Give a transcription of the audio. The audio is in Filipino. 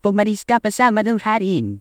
Pumalis ka pa sa madungharin.